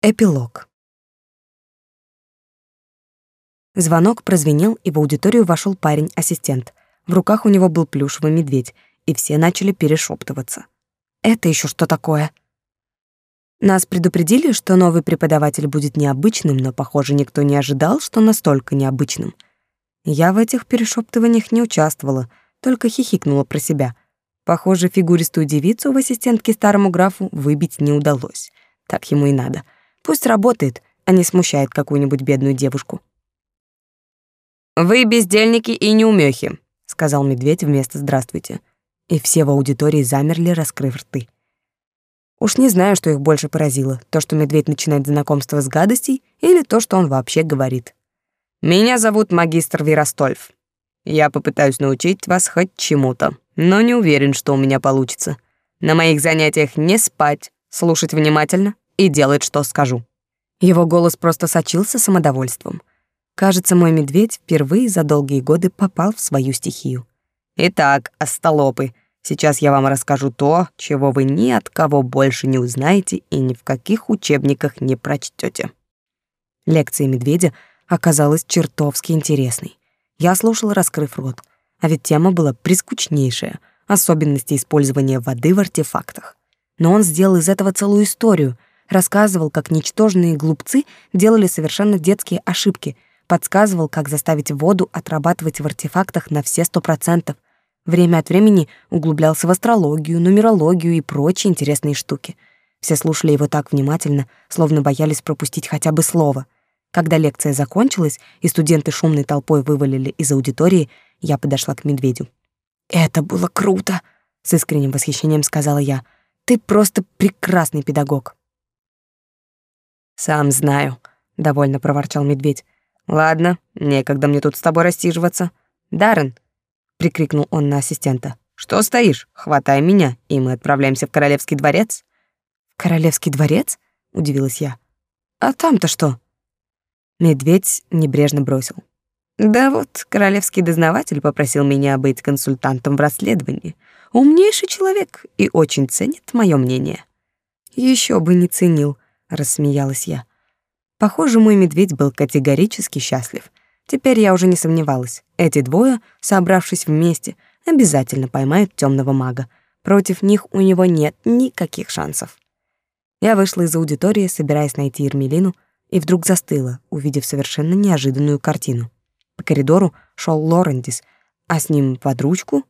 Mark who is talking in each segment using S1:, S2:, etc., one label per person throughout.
S1: Эпилог. Звонок прозвенел, и в аудиторию вошел парень-ассистент. В руках у него был плюшевый медведь, и все начали перешептываться. Это еще что такое? Нас предупредили, что новый преподаватель будет необычным, но, похоже, никто не ожидал, что настолько необычным. Я в этих перешептываниях не участвовала, только хихикнула про себя. Похоже, фигуристую девицу в ассистентке старому графу выбить не удалось. Так ему и надо — Пусть работает, а не смущает какую-нибудь бедную девушку. «Вы бездельники и неумехи», — сказал медведь вместо «здравствуйте». И все в аудитории замерли, раскрыв рты. Уж не знаю, что их больше поразило, то, что медведь начинает знакомство с гадостей, или то, что он вообще говорит. «Меня зовут магистр Веростольф. Я попытаюсь научить вас хоть чему-то, но не уверен, что у меня получится. На моих занятиях не спать, слушать внимательно и делать, что скажу». Его голос просто сочился самодовольством. Кажется, мой медведь впервые за долгие годы попал в свою стихию. «Итак, остолопы, сейчас я вам расскажу то, чего вы ни от кого больше не узнаете и ни в каких учебниках не прочтете. Лекция медведя оказалась чертовски интересной. Я слушала, раскрыв рот, а ведь тема была прискучнейшая — особенности использования воды в артефактах. Но он сделал из этого целую историю — рассказывал, как ничтожные глупцы делали совершенно детские ошибки, подсказывал, как заставить воду отрабатывать в артефактах на все сто процентов. Время от времени углублялся в астрологию, нумерологию и прочие интересные штуки. Все слушали его так внимательно, словно боялись пропустить хотя бы слово. Когда лекция закончилась и студенты шумной толпой вывалили из аудитории, я подошла к медведю. «Это было круто!» — с искренним восхищением сказала я. «Ты просто прекрасный педагог». Сам знаю, довольно проворчал медведь. Ладно, некогда мне тут с тобой рассиживаться. Даррен, прикрикнул он на ассистента. Что стоишь? Хватай меня, и мы отправляемся в королевский дворец. В королевский дворец? удивилась я. А там-то что? Медведь небрежно бросил. Да вот, королевский дознаватель попросил меня быть консультантом в расследовании. Умнейший человек и очень ценит мое мнение. Еще бы не ценил, рассмеялась я. Похоже, мой медведь был категорически счастлив. Теперь я уже не сомневалась. Эти двое, собравшись вместе, обязательно поймают темного мага. Против них у него нет никаких шансов. Я вышла из аудитории, собираясь найти Ермелину, и вдруг застыла, увидев совершенно неожиданную картину. По коридору шел Лорендис, а с ним под ручку...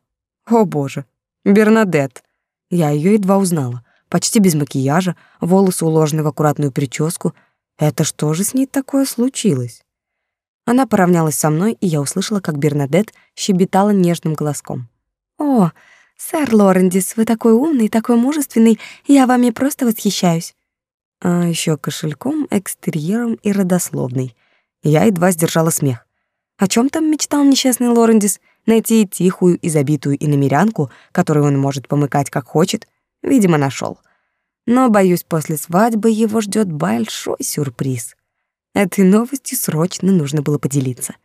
S1: О боже, Бернадет! Я ее едва узнала почти без макияжа, волосы уложены в аккуратную прическу. Это что же с ней такое случилось? Она поравнялась со мной, и я услышала, как Бернадет щебетала нежным голоском. «О, сэр Лорендис, вы такой умный, такой мужественный, я вами просто восхищаюсь». А еще кошельком, экстерьером и родословной. Я едва сдержала смех. О чем там мечтал несчастный Лорендис? Найти тихую и забитую иномерянку, которую он может помыкать как хочет — Видимо, нашел. Но, боюсь, после свадьбы его ждет большой сюрприз. Этой новостью срочно нужно было поделиться.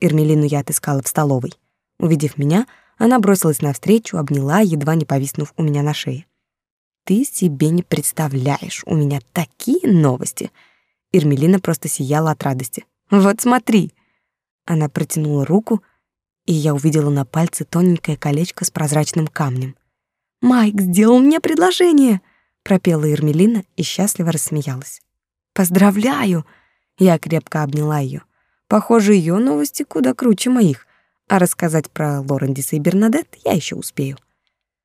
S1: Эрмелину я отыскала в столовой. Увидев меня, она бросилась навстречу, обняла, едва не повиснув у меня на шее. «Ты себе не представляешь, у меня такие новости!» Эрмелина просто сияла от радости. «Вот смотри!» Она протянула руку, и я увидела на пальце тоненькое колечко с прозрачным камнем. Майк сделал мне предложение, пропела Ермелина и счастливо рассмеялась. Поздравляю. Я крепко обняла ее. Похоже, ее новости куда круче моих, а рассказать про Лорендиса и Бернадет я еще успею.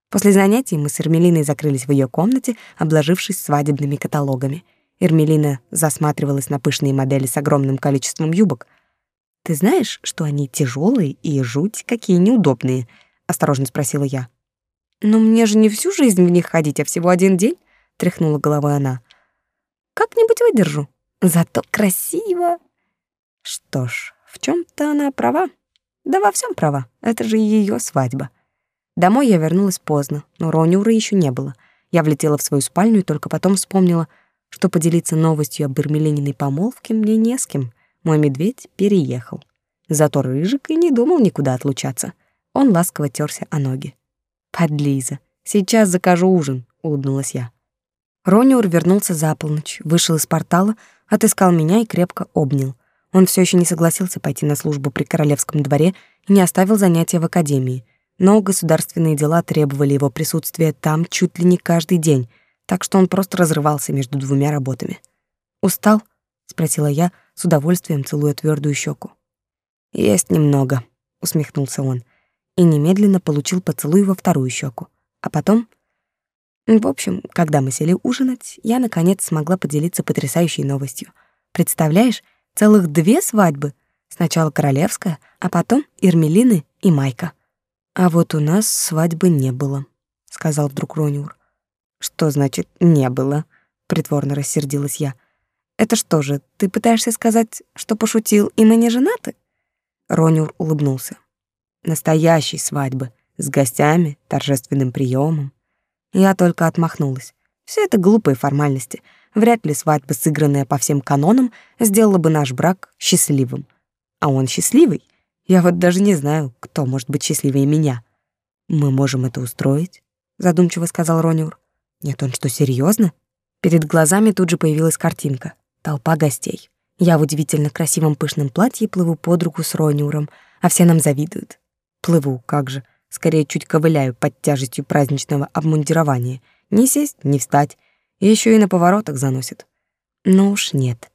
S1: После занятий мы с Эрмелиной закрылись в ее комнате, обложившись свадебными каталогами. Эрмелина засматривалась на пышные модели с огромным количеством юбок. Ты знаешь, что они тяжелые и жуть какие неудобные? осторожно спросила я. «Но мне же не всю жизнь в них ходить, а всего один день», — тряхнула головой она. «Как-нибудь выдержу. Зато красиво». Что ж, в чем то она права. Да во всем права. Это же ее свадьба. Домой я вернулась поздно, но Ронюра еще не было. Я влетела в свою спальню и только потом вспомнила, что поделиться новостью об Эрмелининой помолвке мне не с кем. Мой медведь переехал. Зато Рыжик и не думал никуда отлучаться. Он ласково терся о ноги. «Подлиза. Сейчас закажу ужин», — улыбнулась я. Рониур вернулся за полночь, вышел из портала, отыскал меня и крепко обнял. Он все еще не согласился пойти на службу при королевском дворе и не оставил занятия в академии. Но государственные дела требовали его присутствия там чуть ли не каждый день, так что он просто разрывался между двумя работами. «Устал?» — спросила я, с удовольствием целуя твердую щеку. «Есть немного», — усмехнулся он, и немедленно получил поцелуй во вторую щеку. А потом в общем, когда мы сели ужинать, я наконец смогла поделиться потрясающей новостью. Представляешь, целых две свадьбы. Сначала королевская, а потом Ирмелины и Майка. А вот у нас свадьбы не было, сказал вдруг Рониур. Что значит не было? притворно рассердилась я. Это что же, ты пытаешься сказать, что пошутил, и мы не женаты? Рониур улыбнулся. Настоящей свадьбы, с гостями, торжественным приемом. Я только отмахнулась. Все это глупые формальности. Вряд ли свадьба, сыгранная по всем канонам, сделала бы наш брак счастливым. А он счастливый. Я вот даже не знаю, кто может быть счастливее меня. Мы можем это устроить, задумчиво сказал Рониур. Нет, он что, серьезно? Перед глазами тут же появилась картинка. Толпа гостей. Я в удивительно красивом пышном платье плыву под руку с Рониуром, а все нам завидуют. Плыву, как же скорее чуть ковыляю под тяжестью праздничного обмундирования. Не сесть, не встать, еще и на поворотах заносит. Но уж нет.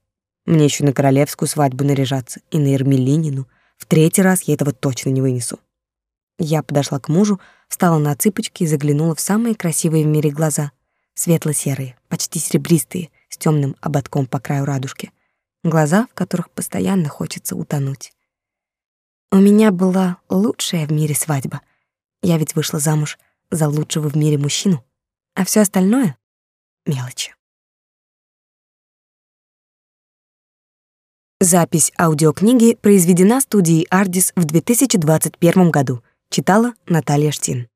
S1: Мне еще на королевскую свадьбу наряжаться и на Ермелинину. В третий раз я этого точно не вынесу. Я подошла к мужу, встала на цыпочки и заглянула в самые красивые в мире глаза. Светло-серые, почти серебристые, с темным ободком по краю радужки. Глаза, в которых постоянно хочется утонуть. У меня была лучшая в мире свадьба. Я ведь вышла замуж за лучшего в мире мужчину, а все остальное — мелочи. Запись аудиокниги произведена студией «Ардис» в 2021 году. Читала Наталья Штин.